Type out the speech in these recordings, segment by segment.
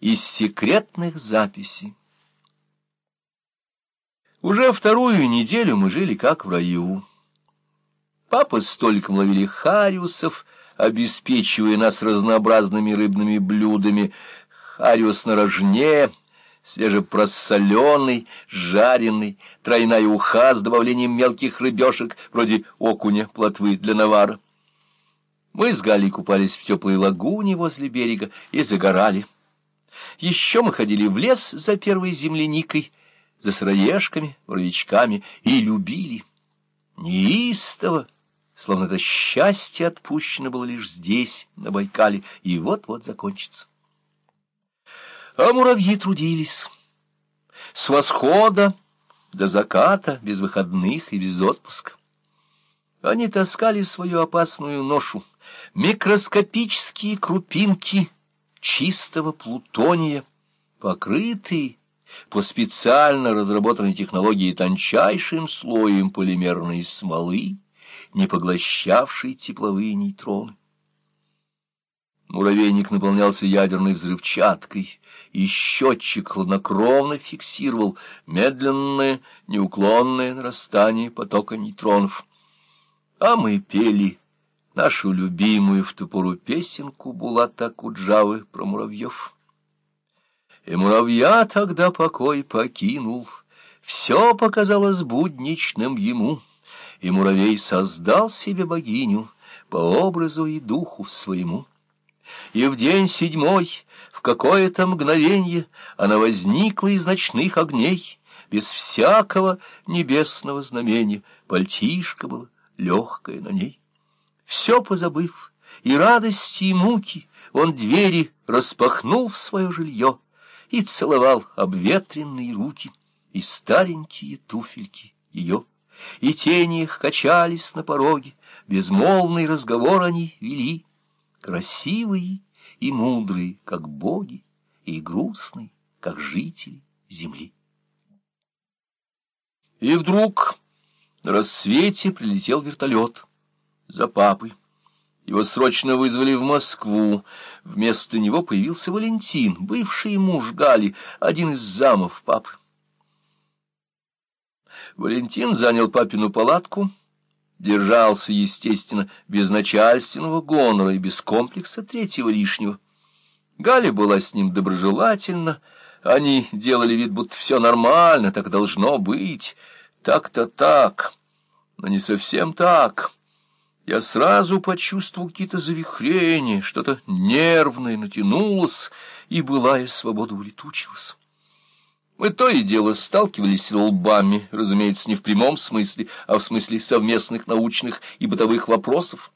из секретных записей. Уже вторую неделю мы жили как в раю. Папа с столиком ловили хариусов, обеспечивая нас разнообразными рыбными блюдами. Хариус на рожне, свежепросоленный, жареный, тройная уха с добавлением мелких рыбешек, вроде окуня, плотвы для навара. Мы с Галей купались в теплой лагуне возле берега и загорали. Еще мы ходили в лес за первой земляникой, за сыроежками, воровичками и любили. Неистово, словно это счастье отпущено было лишь здесь, на Байкале, и вот-вот закончится. А муравьи трудились. С восхода до заката, без выходных и без отпуска. Они таскали свою опасную ношу, микроскопические крупинки чистого плутония, покрытые по специально разработанной технологии тончайшим слоем полимерной смолы, не поглощавшей тепловые нейтроны. Муравейник наполнялся ядерной взрывчаткой, и счетчик хладнокровно фиксировал медленное, неуклонное нарастание потока нейтронов. А мы пели нашу любимую в ту пору песенку Булата Куджавы про муравьев. И муравья тогда покой покинул, все показалось будничным ему, и муравей создал себе богиню по образу и духу своему. И в день седьмой, в какое-то мгновенье, она возникла из ночных огней, без всякого небесного знамения, пальтишко было легкое на ней. Все позабыв, и радости, и муки, он двери распахнул в свое жилье, и целовал обветренные руки и старенькие туфельки ее, и тени их качались на пороге, безмолвный разговор они вели, красивые и мудрые, как боги, и грустные, как жители земли. И вдруг на рассвете прилетел вертолет за папой. Его срочно вызвали в Москву. Вместо него появился Валентин, бывший муж Гали, один из замов папы. Валентин занял папину палатку, держался, естественно, без начальственного гонора и без комплекса третьего лишнего. Галя была с ним доброжелательна, они делали вид, будто все нормально, так должно быть, так-то так, но не совсем так. Я сразу почувствовал какие-то завихрения, что-то нервное натянулось, и былая свобода улетучилась. Мы то и дело сталкивались лбами, разумеется, не в прямом смысле, а в смысле совместных научных и бытовых вопросов.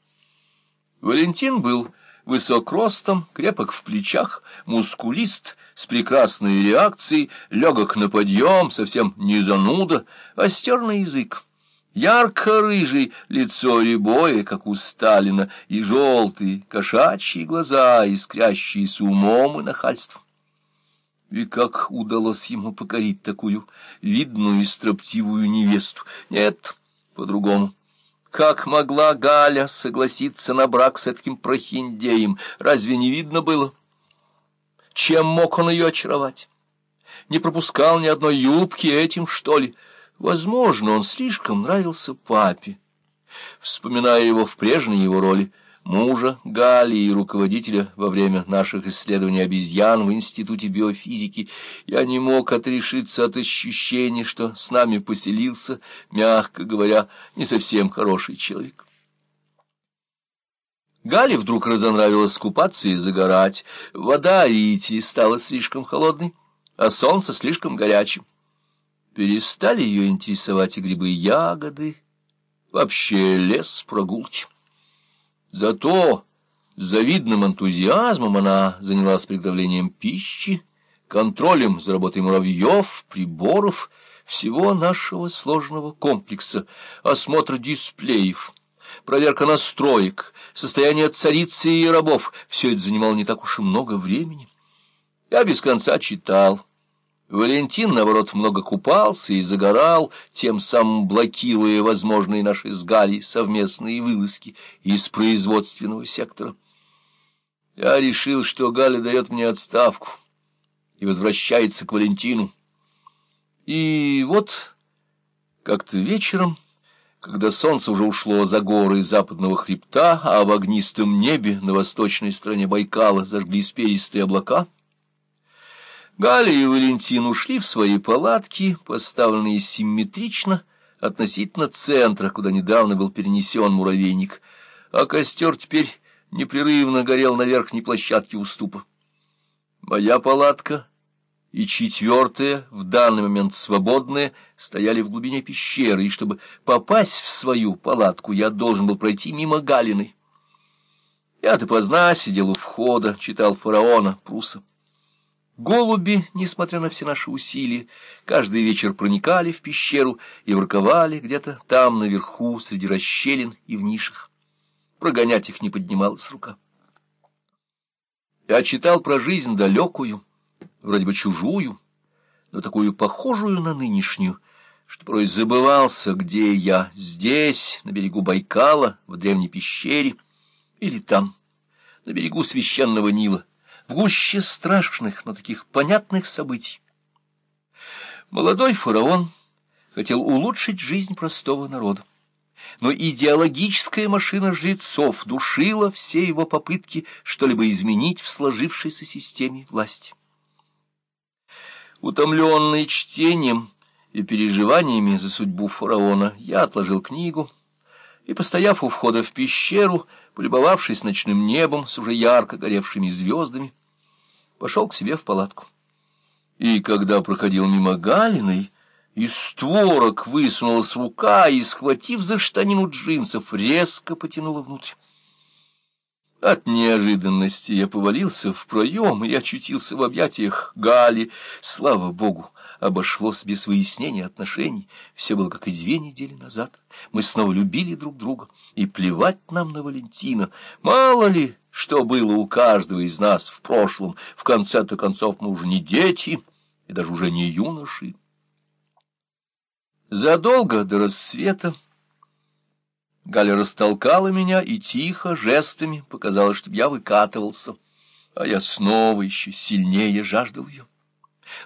Валентин был высок ростом, крепок в плечах, мускулист, с прекрасной реакцией, легок на подъем, совсем не зануда, остер на язык. Ярко-рыжий, лицо рябое, как у Сталина, и желтые, кошачьи глаза, искрящиеся умом и нахальством. И как удалось ему покорить такую видную и строптивую невесту? Нет, по-другому. Как могла Галя согласиться на брак с этим прохиндеем? Разве не видно было? Чем мог он ее очаровать? Не пропускал ни одной юбки этим, что ли? Возможно, он слишком нравился папе. Вспоминая его в прежней его роли, мужа Гали и руководителя во время наших исследований обезьян в Институте биофизики, я не мог отрешиться от ощущения, что с нами поселился, мягко говоря, не совсем хороший человек. Гале вдруг разонравилось купаться и загорать. Вода, ли, стала слишком холодной, а солнце слишком горячим. Перестали ее интересовать и грибы, и ягоды, вообще лес, прогулки. Зато завидным энтузиазмом она занялась приготовлением пищи, контролем за работой муравьев, приборов, всего нашего сложного комплекса, осмотр дисплеев, проверка настроек, состояние царицы и рабов — все это занимало не так уж и много времени. Я без конца читал Валентин, наоборот, много купался и загорал, тем самым блокируя возможные наши с Галей совместные вылазки из производственного сектора. Я решил, что Галя дает мне отставку. и возвращается к Валентину. И вот как-то вечером, когда солнце уже ушло за горы западного хребта, а в огнистом небе на восточной стороне Байкала зажглись перистые облака, Галя и Валентин ушли в свои палатки, поставленные симметрично относительно центра, куда недавно был перенесен муравейник, а костер теперь непрерывно горел на верхней площадке уступа. Моя палатка и четвертая, в данный момент свободная, стояли в глубине пещеры, и чтобы попасть в свою палатку, я должен был пройти мимо Галины. Я допоздна сидел у входа, читал фараона Пруса. Голуби, несмотря на все наши усилия, каждый вечер проникали в пещеру и ворковали где-то там наверху, среди расщелин и в нишах. Прогонять их не поднималась рука. Я читал про жизнь далекую, вроде бы чужую, но такую похожую на нынешнюю, что порой забывался, где я, здесь, на берегу Байкала, в древней пещере, или там, на берегу священного Нила, в гуще страшных, но таких понятных событий. Молодой фараон хотел улучшить жизнь простого народа. Но идеологическая машина жрецов душила все его попытки что-либо изменить в сложившейся системе власти. Утомленный чтением и переживаниями за судьбу фараона, я отложил книгу и, постояв у входа в пещеру, полюбовавшись ночным небом с уже ярко горевшими звездами, пошел к себе в палатку. И когда проходил мимо Галиной, из створок высунулась рука и, схватив за штанину джинсов, резко потянула внутрь. От неожиданности я повалился в проем и очутился в объятиях Гали. Слава богу, обошлось без выяснения отношений. Все было как и две недели назад. Мы снова любили друг друга, и плевать нам на Валентина. Мало ли, что было у каждого из нас в прошлом. В конце-то концов мы уже не дети и даже уже не юноши. Задолго до рассвета Галя растолкала меня и тихо, жестами показала, чтобы я выкатывался, а я снова еще сильнее жаждал ее.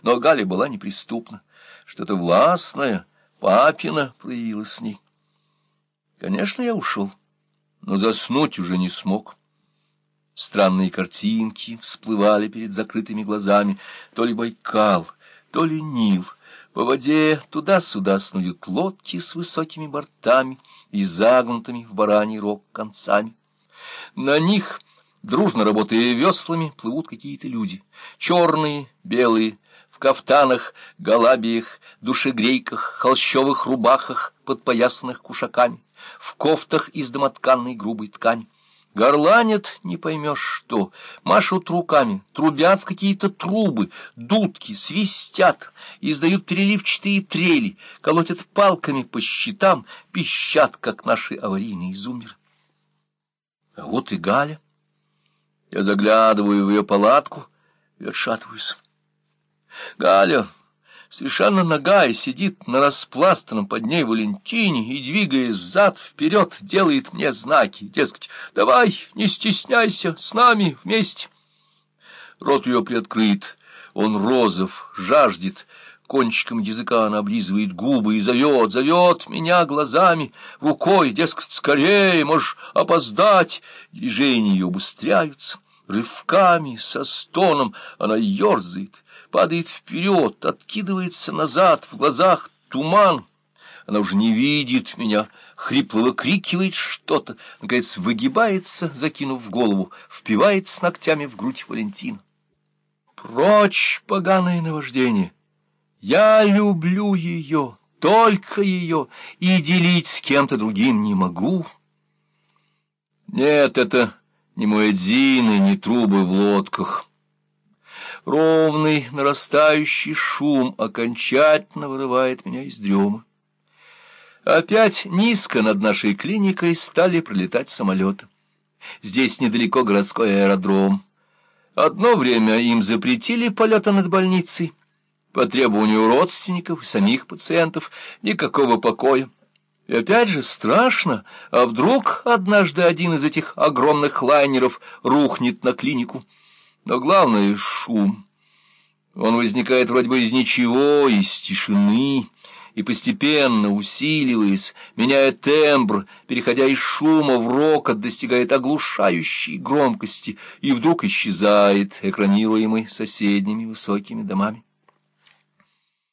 Но Галя была неприступна, что-то властное, папина проявилось в ней. Конечно, я ушел, но заснуть уже не смог. Странные картинки всплывали перед закрытыми глазами, то ли Байкал, то ли Нил — по воде туда-сюда снуют лодки с высокими бортами и загнутыми в бараний рог концами. На них, дружно работая веслами, плывут какие-то люди. Черные, белые, в кафтанах, галабиях, душегрейках, холщовых рубахах, подпоясанных кушаками, в кофтах из домотканной грубой ткани. Горланят, не поймешь что, машут руками, трубят в какие-то трубы, дудки, свистят, издают переливчатые трели, колотят палками по щитам, пищат, как наши аварийные зумеры. А вот и Галя. Я заглядываю в ее палатку и отшатываюсь. Галя совершенно нагая, сидит на распластанном под ней Валентине и, двигаясь взад-вперед, делает мне знаки, дескать, «Давай, не стесняйся, с нами вместе». Рот ее приоткрыт, он розов, жаждет, кончиком языка она облизывает губы и зовет, зовет меня глазами, рукой, дескать, скорее, можешь опоздать. Движения ее убыстряются, рывками, со стоном она ерзает, падает вперед, откидывается назад, в глазах туман. Она уже не видит меня, хрипло выкрикивает что-то, наконец выгибается, закинув голову, впивается ногтями в грудь Валентина. Прочь, поганое наваждение! Я люблю ее, только ее, и делить с кем-то другим не могу. Нет, это не муэдзины, не трубы в лодках. Ровный, нарастающий шум окончательно вырывает меня из дремы. Опять низко над нашей клиникой стали пролетать самолеты. Здесь недалеко городской аэродром. Одно время им запретили полеты над больницей. По требованию родственников и самих пациентов никакого покоя. И опять же страшно, а вдруг однажды один из этих огромных лайнеров рухнет на клинику. Но главное — шум. Он возникает вроде бы из ничего, из тишины, и постепенно, усиливаясь, меняя тембр, переходя из шума в рокот, достигает оглушающей громкости и вдруг исчезает, экранируемый соседними высокими домами.